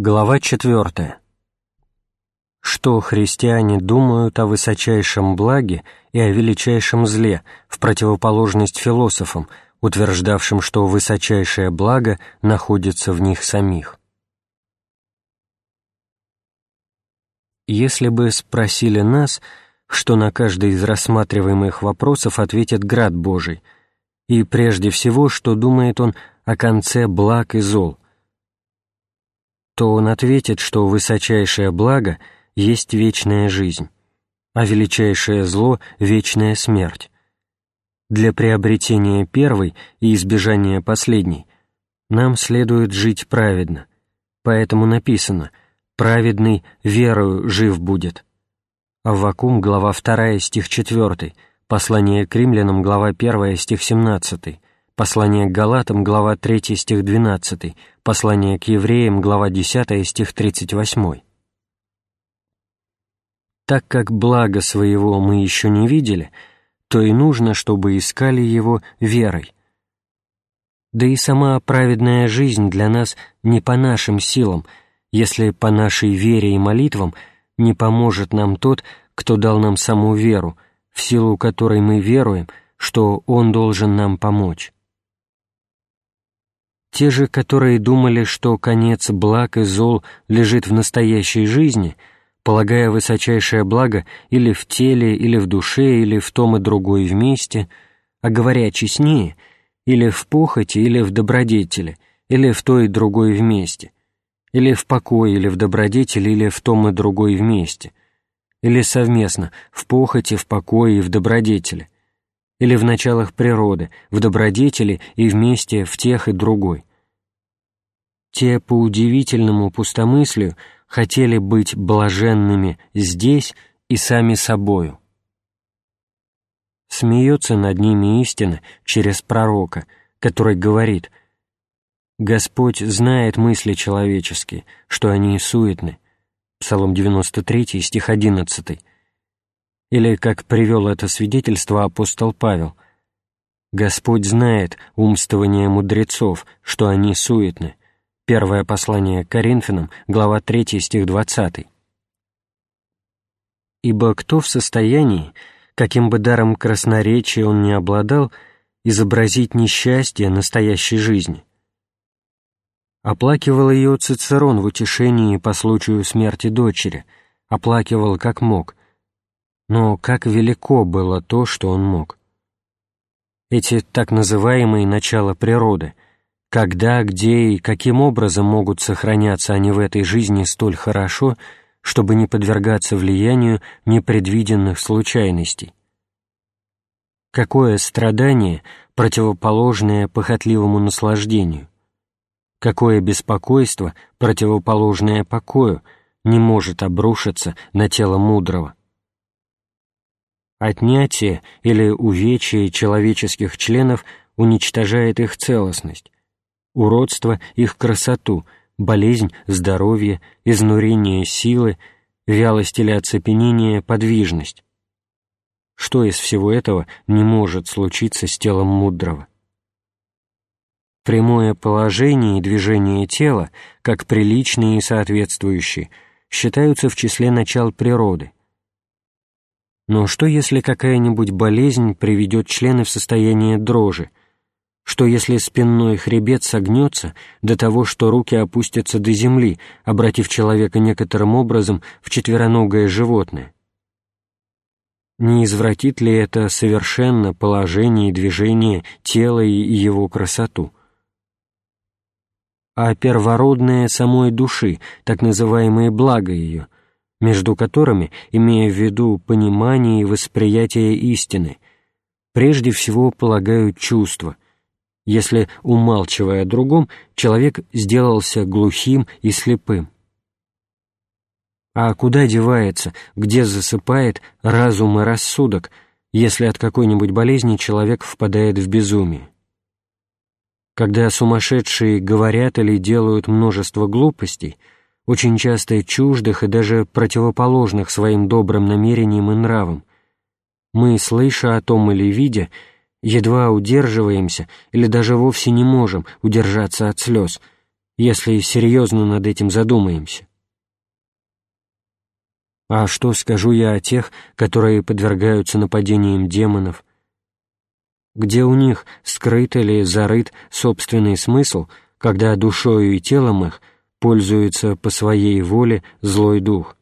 Глава 4. Что христиане думают о высочайшем благе и о величайшем зле, в противоположность философам, утверждавшим, что высочайшее благо находится в них самих. Если бы спросили нас, что на каждый из рассматриваемых вопросов ответит Град Божий, и прежде всего, что думает он о конце благ и зол – то он ответит, что высочайшее благо есть вечная жизнь, а величайшее зло — вечная смерть. Для приобретения первой и избежания последней нам следует жить праведно, поэтому написано «праведный верою жив будет». Аввакум, глава 2, стих 4, послание к римлянам, глава 1, стих 17, Послание к Галатам, глава 3, стих 12, послание к евреям, глава 10, стих 38. Так как благо своего мы еще не видели, то и нужно, чтобы искали его верой. Да и сама праведная жизнь для нас не по нашим силам, если по нашей вере и молитвам не поможет нам тот, кто дал нам саму веру, в силу которой мы веруем, что Он должен нам помочь. Те же, которые думали, что конец благ и зол лежит в настоящей жизни, полагая высочайшее благо или в теле, или в душе, или в том и другой вместе, а говоря честнее, или в похоти, или в добродетели, или в той и другой вместе, или в покое, или в добродетели, или в том и другой вместе, или совместно, в похоти, в покое и в добродетели – или в началах природы, в добродетели и вместе в тех и другой. Те по удивительному пустомыслию хотели быть блаженными здесь и сами собою. Смеется над ними истина через пророка, который говорит «Господь знает мысли человеческие, что они суетны». Псалом 93, стих 11 или, как привел это свидетельство апостол Павел, «Господь знает умствование мудрецов, что они суетны». Первое послание Коринфянам, глава 3, стих 20. «Ибо кто в состоянии, каким бы даром красноречия он не обладал, изобразить несчастье настоящей жизни?» Оплакивал ее Цицерон в утешении по случаю смерти дочери, оплакивал как мог, но как велико было то, что он мог. Эти так называемые начала природы, когда, где и каким образом могут сохраняться они в этой жизни столь хорошо, чтобы не подвергаться влиянию непредвиденных случайностей. Какое страдание, противоположное похотливому наслаждению? Какое беспокойство, противоположное покою, не может обрушиться на тело мудрого? Отнятие или увечье человеческих членов уничтожает их целостность, уродство — их красоту, болезнь — здоровье, изнурение — силы, вялость или оцепенение — подвижность. Что из всего этого не может случиться с телом мудрого? Прямое положение и движение тела, как приличные и соответствующие, считаются в числе начал природы, но что, если какая-нибудь болезнь приведет члены в состояние дрожи? Что, если спинной хребет согнется до того, что руки опустятся до земли, обратив человека некоторым образом в четвероногое животное? Не извратит ли это совершенно положение и движение тела и его красоту? А первородное самой души, так называемое благо ее — между которыми, имея в виду понимание и восприятие истины, прежде всего полагают чувства, если, умалчивая о другом, человек сделался глухим и слепым. А куда девается, где засыпает разум и рассудок, если от какой-нибудь болезни человек впадает в безумие? Когда сумасшедшие говорят или делают множество глупостей – очень часто чуждых и даже противоположных своим добрым намерениям и нравам. Мы, слыша о том или видя, едва удерживаемся или даже вовсе не можем удержаться от слез, если серьезно над этим задумаемся. А что скажу я о тех, которые подвергаются нападениям демонов? Где у них скрыт или зарыт собственный смысл, когда душою и телом их пользуется по своей воле злой дух?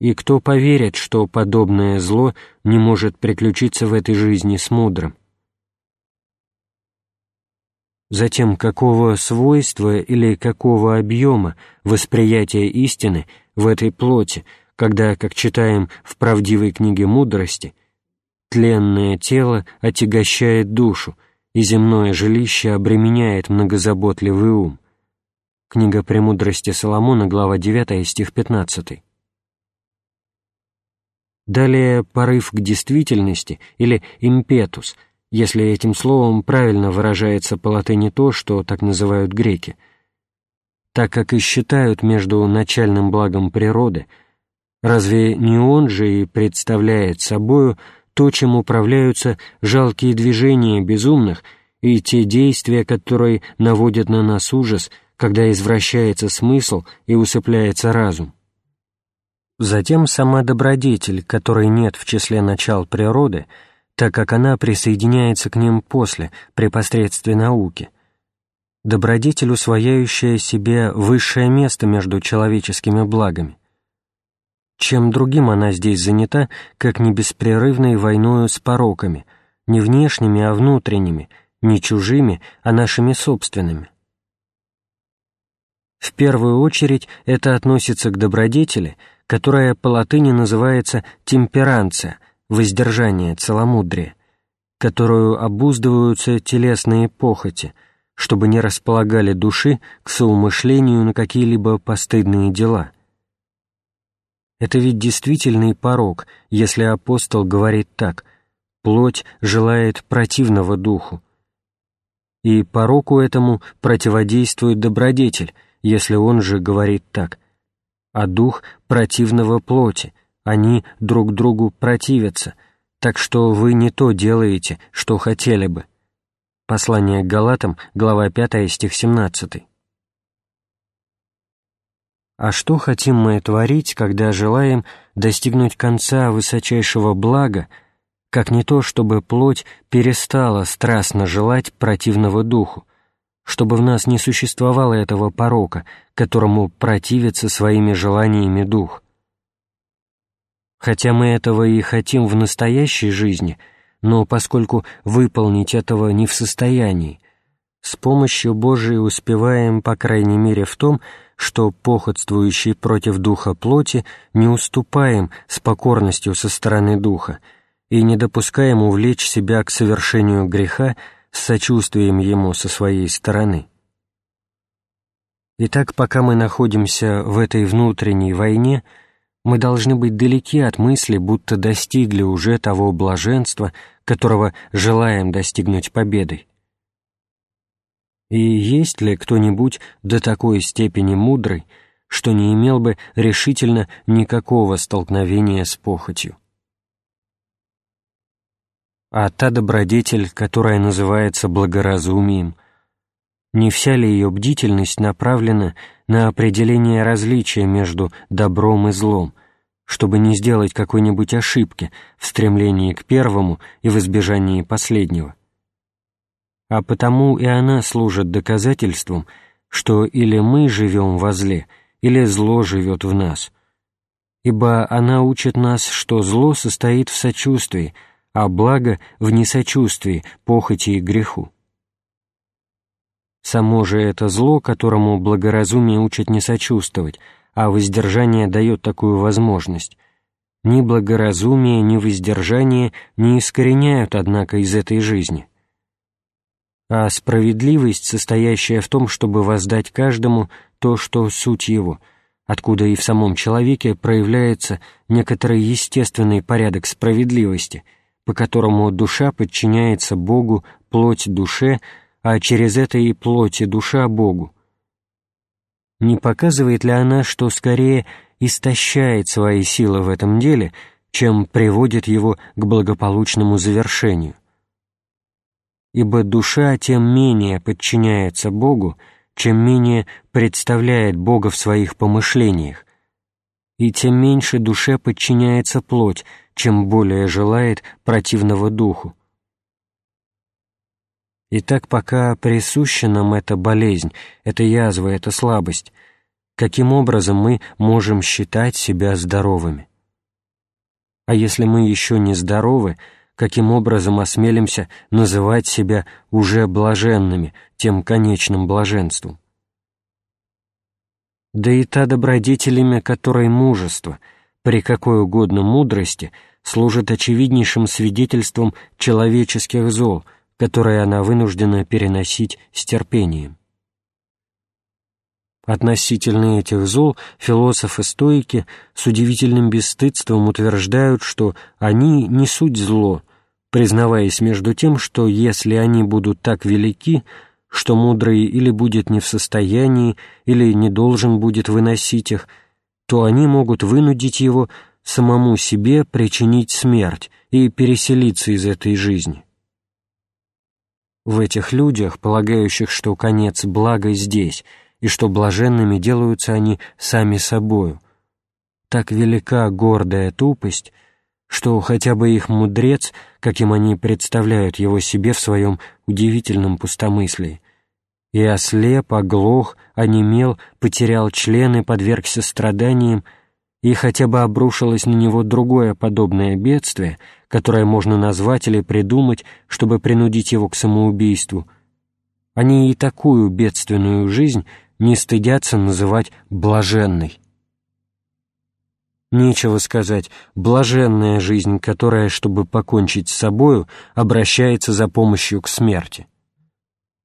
И кто поверит, что подобное зло не может приключиться в этой жизни с мудрым? Затем, какого свойства или какого объема восприятия истины в этой плоти, когда, как читаем в правдивой книге мудрости, тленное тело отягощает душу, и земное жилище обременяет многозаботливый ум. Книга «Премудрости Соломона», глава 9, стих 15. Далее порыв к действительности или импетус, если этим словом правильно выражается по латыни то, что так называют греки, так как и считают между начальным благом природы, разве не он же и представляет собою то, чем управляются жалкие движения безумных и те действия, которые наводят на нас ужас, когда извращается смысл и усыпляется разум? Затем сама добродетель, которой нет в числе начал природы, так как она присоединяется к ним после, при посредстве науки. Добродетель, усвояющая себе высшее место между человеческими благами. Чем другим она здесь занята, как не беспрерывной войною с пороками, не внешними, а внутренними, не чужими, а нашими собственными. В первую очередь это относится к добродетели — которая по латыни называется темперанция, воздержание, целомудрие, которую обуздываются телесные похоти, чтобы не располагали души к соумышлению на какие-либо постыдные дела. Это ведь действительный порог, если апостол говорит так «плоть желает противного духу». И пороку этому противодействует добродетель, если он же говорит так а дух противного плоти, они друг другу противятся, так что вы не то делаете, что хотели бы. Послание к Галатам, глава 5, стих 17. А что хотим мы творить, когда желаем достигнуть конца высочайшего блага, как не то, чтобы плоть перестала страстно желать противного духу, чтобы в нас не существовало этого порока, которому противится своими желаниями дух. Хотя мы этого и хотим в настоящей жизни, но поскольку выполнить этого не в состоянии, с помощью Божией успеваем, по крайней мере, в том, что, походствующий против духа плоти, не уступаем с покорностью со стороны духа и не допускаем увлечь себя к совершению греха с сочувствием ему со своей стороны. Итак, пока мы находимся в этой внутренней войне, мы должны быть далеки от мысли, будто достигли уже того блаженства, которого желаем достигнуть победой. И есть ли кто-нибудь до такой степени мудрый, что не имел бы решительно никакого столкновения с похотью? А та добродетель, которая называется благоразумием, не вся ли ее бдительность направлена на определение различия между добром и злом, чтобы не сделать какой-нибудь ошибки в стремлении к первому и в избежании последнего? А потому и она служит доказательством, что или мы живем во зле, или зло живет в нас, ибо она учит нас, что зло состоит в сочувствии, а благо в несочувствии, похоти и греху. Само же это зло, которому благоразумие учит не сочувствовать, а воздержание дает такую возможность. Ни благоразумие, ни воздержание не искореняют, однако, из этой жизни. А справедливость, состоящая в том, чтобы воздать каждому то, что суть его, откуда и в самом человеке проявляется некоторый естественный порядок справедливости — по которому душа подчиняется Богу, плоть душе, а через это и плоть и душа Богу. Не показывает ли она, что скорее истощает свои силы в этом деле, чем приводит его к благополучному завершению? Ибо душа тем менее подчиняется Богу, чем менее представляет Бога в своих помышлениях, и тем меньше душе подчиняется плоть, чем более желает противного духу. И так пока присуща нам эта болезнь, эта язва, эта слабость, каким образом мы можем считать себя здоровыми? А если мы еще не здоровы, каким образом осмелимся называть себя уже блаженными, тем конечным блаженством? Да и та добродетелями, которой мужество, при какой угодно мудрости, служит очевиднейшим свидетельством человеческих зол, которые она вынуждена переносить с терпением. Относительно этих зол философы-стоики с удивительным бесстыдством утверждают, что они не суть зло, признаваясь между тем, что если они будут так велики, что мудрый или будет не в состоянии, или не должен будет выносить их, то они могут вынудить его самому себе причинить смерть и переселиться из этой жизни. В этих людях, полагающих, что конец блага здесь — и что блаженными делаются они сами собою. Так велика гордая тупость, что хотя бы их мудрец, каким они представляют его себе в своем удивительном пустомыслии, и ослеп, оглох, онемел, потерял члены, подвергся страданиям, и хотя бы обрушилось на него другое подобное бедствие, которое можно назвать или придумать, чтобы принудить его к самоубийству, они и такую бедственную жизнь не стыдятся называть блаженной. Нечего сказать, блаженная жизнь, которая, чтобы покончить с собою, обращается за помощью к смерти.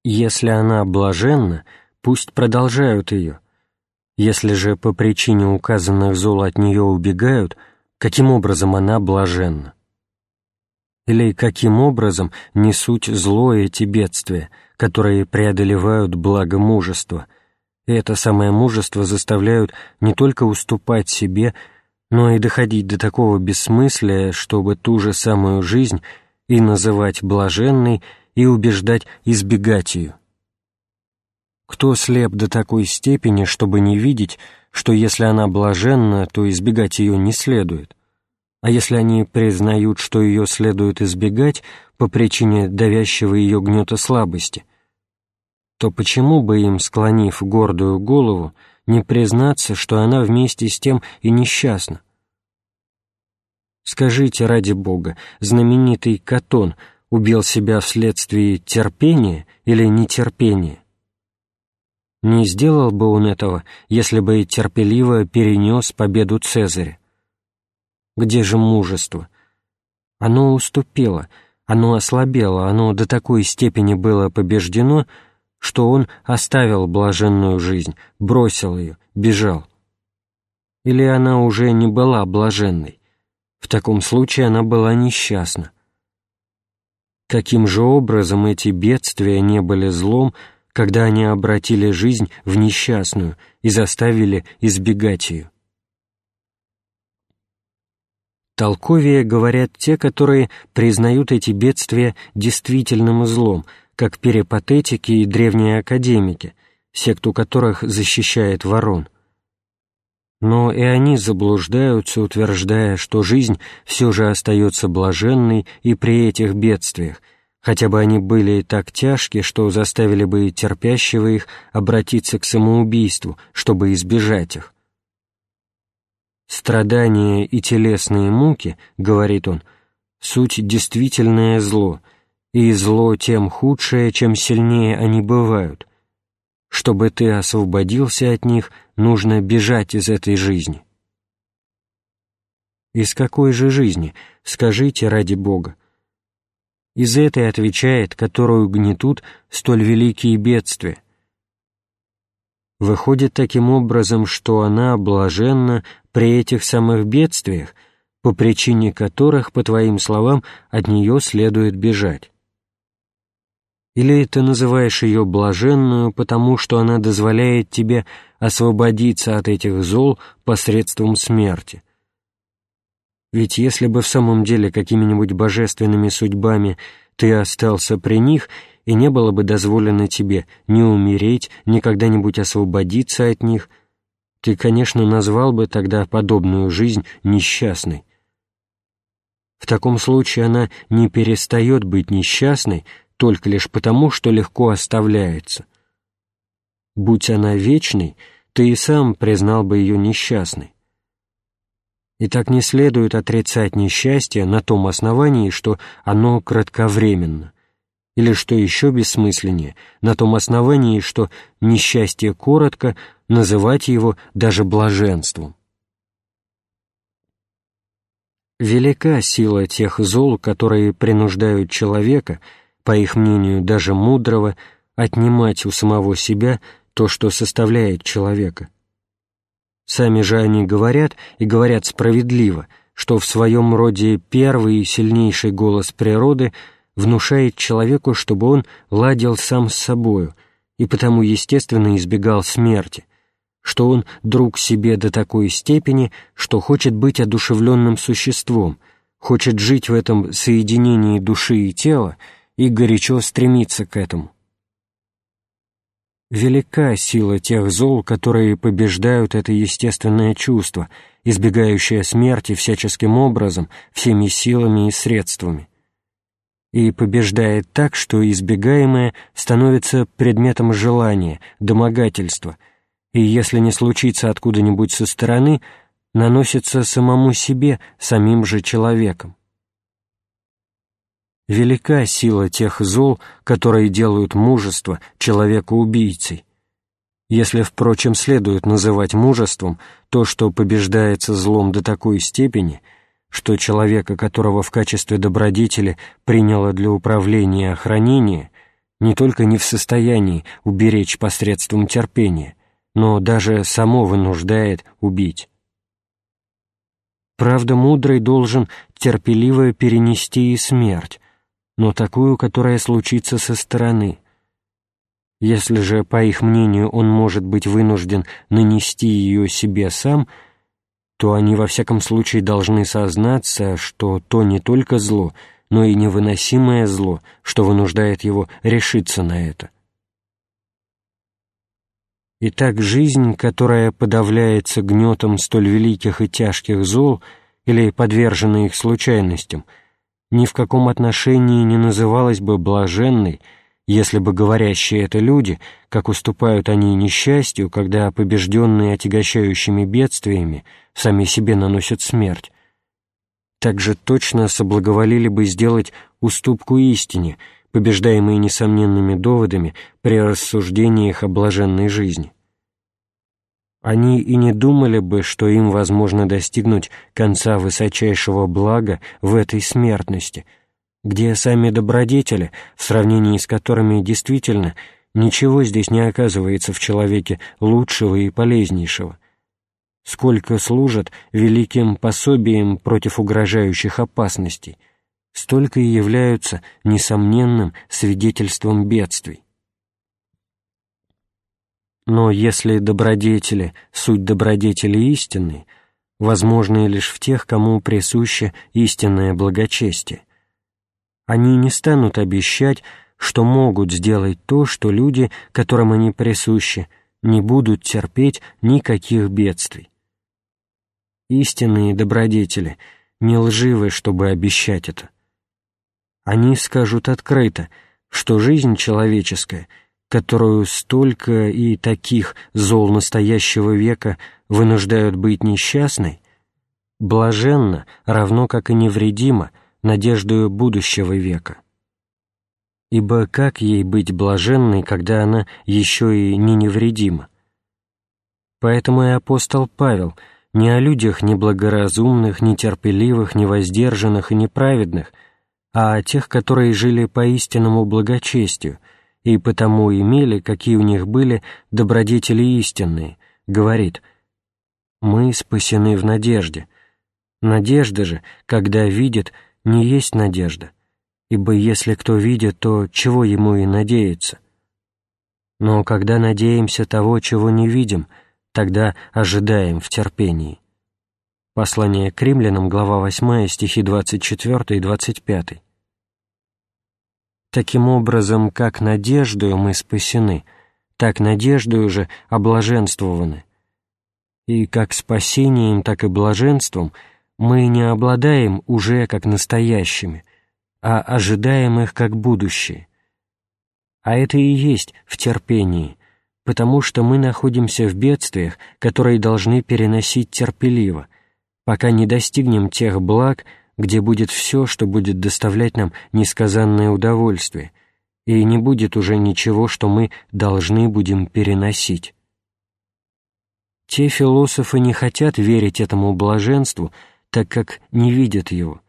Если она блаженна, пусть продолжают ее. Если же по причине указанных зол от нее убегают, каким образом она блаженна? Или каким образом несут зло эти бедствия, которые преодолевают благо мужества — и это самое мужество заставляют не только уступать себе, но и доходить до такого бессмыслия, чтобы ту же самую жизнь и называть блаженной, и убеждать избегать ее. Кто слеп до такой степени, чтобы не видеть, что если она блаженна, то избегать ее не следует? А если они признают, что ее следует избегать по причине давящего ее гнета слабости, то почему бы им, склонив гордую голову, не признаться, что она вместе с тем и несчастна? Скажите, ради Бога, знаменитый Катон убил себя вследствие терпения или нетерпения? Не сделал бы он этого, если бы терпеливо перенес победу Цезаря. Где же мужество? Оно уступило, оно ослабело, оно до такой степени было побеждено, что он оставил блаженную жизнь, бросил ее, бежал. Или она уже не была блаженной? В таком случае она была несчастна. Каким же образом эти бедствия не были злом, когда они обратили жизнь в несчастную и заставили избегать ее? Толковее говорят те, которые признают эти бедствия действительным злом, как перипатетики и древние академики, секту которых защищает ворон. Но и они заблуждаются, утверждая, что жизнь все же остается блаженной и при этих бедствиях, хотя бы они были так тяжки, что заставили бы терпящего их обратиться к самоубийству, чтобы избежать их. «Страдания и телесные муки, — говорит он, — суть действительное зло — и зло тем худшее, чем сильнее они бывают. Чтобы ты освободился от них, нужно бежать из этой жизни. Из какой же жизни, скажите ради Бога? Из этой отвечает, которую гнетут столь великие бедствия. Выходит таким образом, что она блаженна при этих самых бедствиях, по причине которых, по твоим словам, от нее следует бежать. Или ты называешь ее блаженную, потому что она дозволяет тебе освободиться от этих зол посредством смерти? Ведь если бы в самом деле какими-нибудь божественными судьбами ты остался при них, и не было бы дозволено тебе ни умереть, ни когда-нибудь освободиться от них, ты, конечно, назвал бы тогда подобную жизнь несчастной. В таком случае она не перестает быть несчастной только лишь потому, что легко оставляется. Будь она вечной, ты и сам признал бы ее несчастной. И так не следует отрицать несчастье на том основании, что оно кратковременно, или, что еще бессмысленнее, на том основании, что несчастье коротко, называть его даже блаженством. Велика сила тех зол, которые принуждают человека, по их мнению даже мудрого, отнимать у самого себя то, что составляет человека. Сами же они говорят, и говорят справедливо, что в своем роде первый и сильнейший голос природы внушает человеку, чтобы он ладил сам с собою, и потому, естественно, избегал смерти, что он друг себе до такой степени, что хочет быть одушевленным существом, хочет жить в этом соединении души и тела и горячо стремиться к этому. Велика сила тех зол, которые побеждают это естественное чувство, избегающее смерти всяческим образом, всеми силами и средствами. И побеждает так, что избегаемое становится предметом желания, домогательства — и если не случится откуда-нибудь со стороны, наносится самому себе, самим же человеком. Велика сила тех зол, которые делают мужество человека убийцей. Если, впрочем, следует называть мужеством то, что побеждается злом до такой степени, что человека, которого в качестве добродетели приняло для управления и охранения, не только не в состоянии уберечь посредством терпения, но даже само вынуждает убить. Правда, мудрый должен терпеливо перенести и смерть, но такую, которая случится со стороны. Если же, по их мнению, он может быть вынужден нанести ее себе сам, то они во всяком случае должны сознаться, что то не только зло, но и невыносимое зло, что вынуждает его решиться на это. Итак, жизнь, которая подавляется гнетом столь великих и тяжких зол или подвержена их случайностям, ни в каком отношении не называлась бы блаженной, если бы говорящие это люди, как уступают они несчастью, когда побежденные отягощающими бедствиями сами себе наносят смерть, также точно соблаговолили бы сделать уступку истине — побеждаемые несомненными доводами при рассуждениях о блаженной жизни. Они и не думали бы, что им возможно достигнуть конца высочайшего блага в этой смертности, где сами добродетели, в сравнении с которыми действительно ничего здесь не оказывается в человеке лучшего и полезнейшего, сколько служат великим пособием против угрожающих опасностей — столько и являются несомненным свидетельством бедствий. Но если добродетели — суть добродетели истинной, возможные лишь в тех, кому присуще истинное благочестие, они не станут обещать, что могут сделать то, что люди, которым они присущи, не будут терпеть никаких бедствий. Истинные добродетели не лживы, чтобы обещать это. Они скажут открыто, что жизнь человеческая, которую столько и таких зол настоящего века вынуждают быть несчастной, блаженна, равно как и невредима, надеждою будущего века. Ибо как ей быть блаженной, когда она еще и не невредима? Поэтому и апостол Павел не о людях неблагоразумных, нетерпеливых, невоздержанных и неправедных – а о тех, которые жили по истинному благочестию и потому имели, какие у них были, добродетели истинные, говорит «Мы спасены в надежде». Надежда же, когда видит, не есть надежда, ибо если кто видит, то чего ему и надеяться? Но когда надеемся того, чего не видим, тогда ожидаем в терпении. Послание к римлянам, глава 8, стихи 24 и 25. Таким образом, как надеждою мы спасены, так надеждою же облаженствованы. И как спасением, так и блаженством мы не обладаем уже как настоящими, а ожидаем их как будущее. А это и есть в терпении, потому что мы находимся в бедствиях, которые должны переносить терпеливо, пока не достигнем тех благ, где будет все, что будет доставлять нам несказанное удовольствие, и не будет уже ничего, что мы должны будем переносить. Те философы не хотят верить этому блаженству, так как не видят его,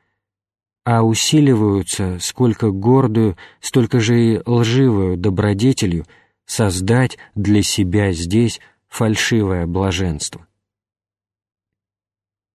а усиливаются сколько гордую, столько же и лживую добродетелью создать для себя здесь фальшивое блаженство.